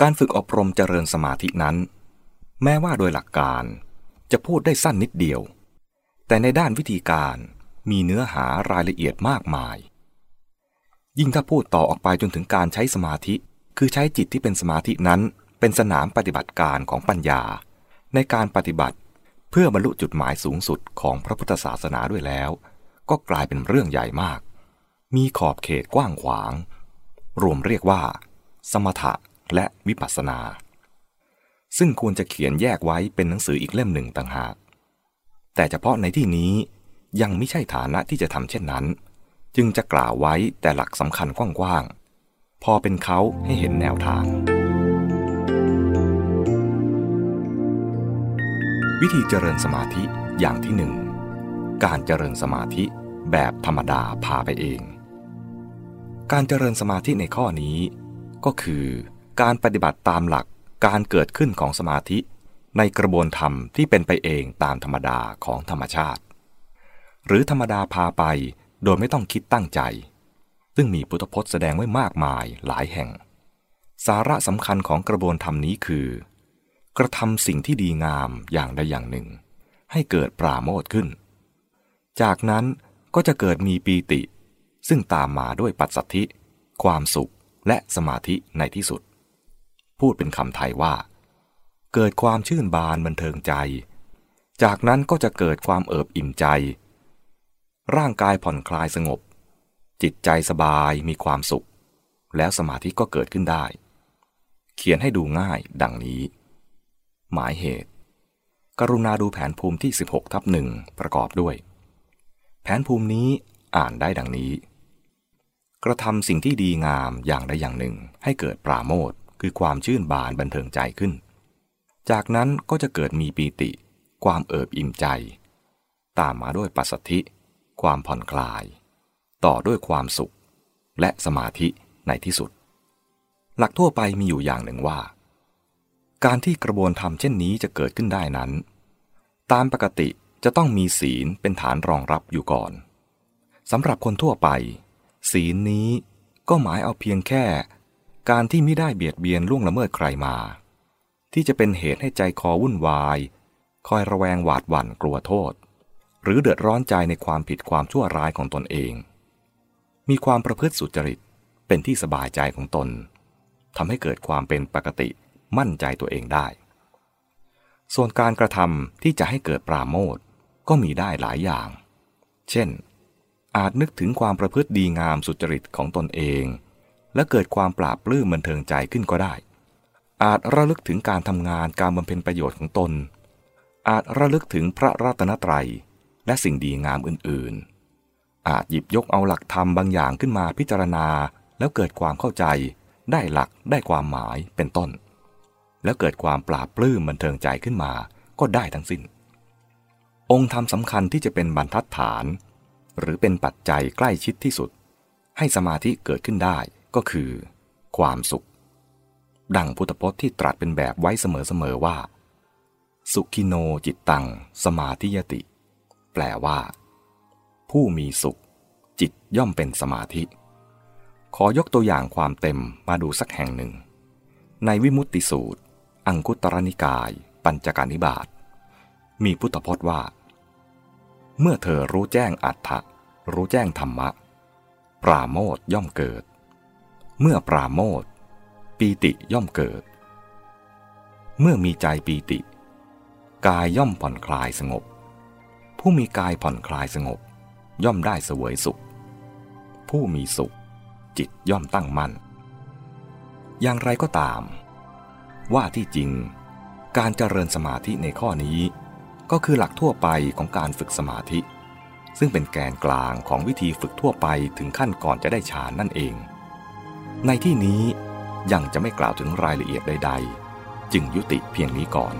การฝึกอบรมเจริญสมาธินั้น แม้ว่าโดยหลักการจะพูดได้สั้นนิดเดียว แต่ในด้านวิธีการมีเนื้อหารายละเอียดมากมาย ยิ่งถ้าพูดต่อออกไปจนถึงการใช้สมาธิ คือใช้จิตที่เป็นสมาธินั้น เป็นสนามปฏิบัติการของปัญญา ในการปฏิบัติเพื่อบรรลุจุดหมายสูงสุดของพระพุทธศาสนาด้วยแล้ว ก็กลายเป็นเรื่องใหญ่มาก มีขอบเขตกว้างขวาง รวมเรียกว่า สมถะ และวิปัสสนา ซึ่งควรจะเขียนแยกไว้เป็นหนังสืออีกเล่มหนึ่งต่างหาก แต่เฉพาะในที่นี้ยังไม่ใช่ฐานะที่จะทำเช่นนั้น จึงจะกล่าวไว้แต่หลักสำคัญกว้างๆ พอเป็นเขาให้เห็นแนวทาง วิธีเจริญสมาธิอย่างที่หนึ่งการเจริญสมาธิแบบธรรมดาพาไปเอง การเจริญสมาธิในข้อนี้ ก็คือ การปฏิบัติตามหลักการเกิดขึ้นของสมาธิ ในกระบวนธรรมที่เป็นไปเองตามธรรมดาของธรรมชาติ หรือธรรมดาพาไปโดยไม่ต้องคิดตั้งใจ ซึ่งมีพุทธพจน์แสดงไว้มากมายหลายแห่ง สาระสำคัญของกระบวนธรรมนี้คือ กระทำสิ่งที่ดีงามอย่างใดอย่างหนึ่ง ให้เกิดปราโมทขึ้น จากนั้นก็จะเกิดมีปีติ ซึ่งตามมาด้วยปัสสัทธิ ความสุขและสมาธิในที่สุด พูดเป็นคำไทยว่า เกิดความชื่นบานบันเทิงใจ จากนั้นก็จะเกิดความเอิบอิ่มใจ ร่างกายผ่อนคลายสงบ จิตใจสบายมีความสุข แล้วสมาธิก็เกิดขึ้นได้ เขียนให้ดูง่ายดังนี้ หมายเหตุ กรุณาดูแผนภูมิที่ 16ทับหนึ่งประกอบด้วย แผนภูมินี้อ่านได้ดังนี้กระทำสิ่งที่ดีงามอย่างใดอย่างหนึ่งให้เกิดปราโมท คือความชื่นบานบันเทิงใจขึ้น จากนั้นก็จะเกิดมีปีติ ความเอิบอิ่มใจ ตามมาด้วยปัสสธิ ความผ่อนคลาย ต่อด้วยความสุข และสมาธิในที่สุด หลักทั่วไปมีอยู่อย่างหนึ่งว่า การที่กระบวนธรรเช่นนี้จะเกิดขึ้นได้นั้น ตามปกติจะต้องมีศีลเป็นฐานรองรับอยู่ก่อนสำหรับคนทั่วไป ศีลนี้ก็หมายเอาเพียงแค่ การที่ไม่ได้เบียดเบียนล่วงละเมิดใครมา ที่จะเป็นเหตุให้ใจคอวุ่นวาย คอยระแวงหวาดหวั่นกลัวโทษ หรือเดือดร้อนใจในความผิดความชั่วร้ายของตนเอง มีความประพฤติสุจริตเป็นที่สบายใจของตนทำให้เกิดความเป็นปกติมั่นใจตัวเองได้ ส่วนการกระทำที่จะให้เกิดปราโมทก็มีได้หลายอย่าง เช่น อาจนึกถึงความประพฤติดีงามสุจริตของตนเอง และเกิดความปราบปลื้มบันเทิงใจขึ้นก็ได้ อาจระลึกถึงการทำงานการบำเพ็ญประโยชน์ของตน อาจระลึกถึงพระรัตนตรัย และสิ่งดีงามอื่นๆ อาจหยิบยกเอาหลักธรรมบางอย่างขึ้นมาพิจารณา แล้วเกิดความเข้าใจ ได้หลักได้ความหมายเป็นต้น แล้วเกิดความปราบปลื้มบันเทิงใจขึ้นมาก็ได้ทั้งสิ้น องค์ธรรมสำคัญที่จะเป็นบรรทัดฐาน หรือเป็นปัจจัยใกล้ชิดที่สุด ให้สมาธิเกิดขึ้นได้ ก็คือ ความสุข ดังพุทธพจน์ที่ตรัสเป็นแบบไว้เสมอๆว่า สุขิโนจิตตัง สมาธิยติ แปลว่า ผู้มีสุข จิตย่อมเป็นสมาธิ ขอยกตัวอย่างความเต็มมาดูสักแห่งหนึ่ง ในวิมุตติสูตร อังคุตรนิกาย ปัญจการนิบาตมีพุทธพจน์ว่า เมื่อเธอรู้แจ้งอัตถะรู้แจ้งธรรมะ ปราโมทย่อมเกิด เมื่อปราโมทปีติย่อมเกิด เมื่อมีใจปีติ กายย่อมผ่อนคลายสงบ ผู้มีกายผ่อนคลายสงบ ย่อมได้เสวยสุข ผู้มีสุข จิตย่อมตั้งมั่น อย่างไรก็ตาม ว่าที่จริง การเจริญสมาธิในข้อนี้ ก็คือหลักทั่วไปของการฝึกสมาธิ ซึ่งเป็นแกนกลางของวิธีฝึกทั่วไปถึงขั้นก่อนจะได้ฌานนั่นเอง ในที่นี้ยังจะไม่กล่าวถึงรายละเอียดใด ๆ จึงยุติเพียงนี้ก่อน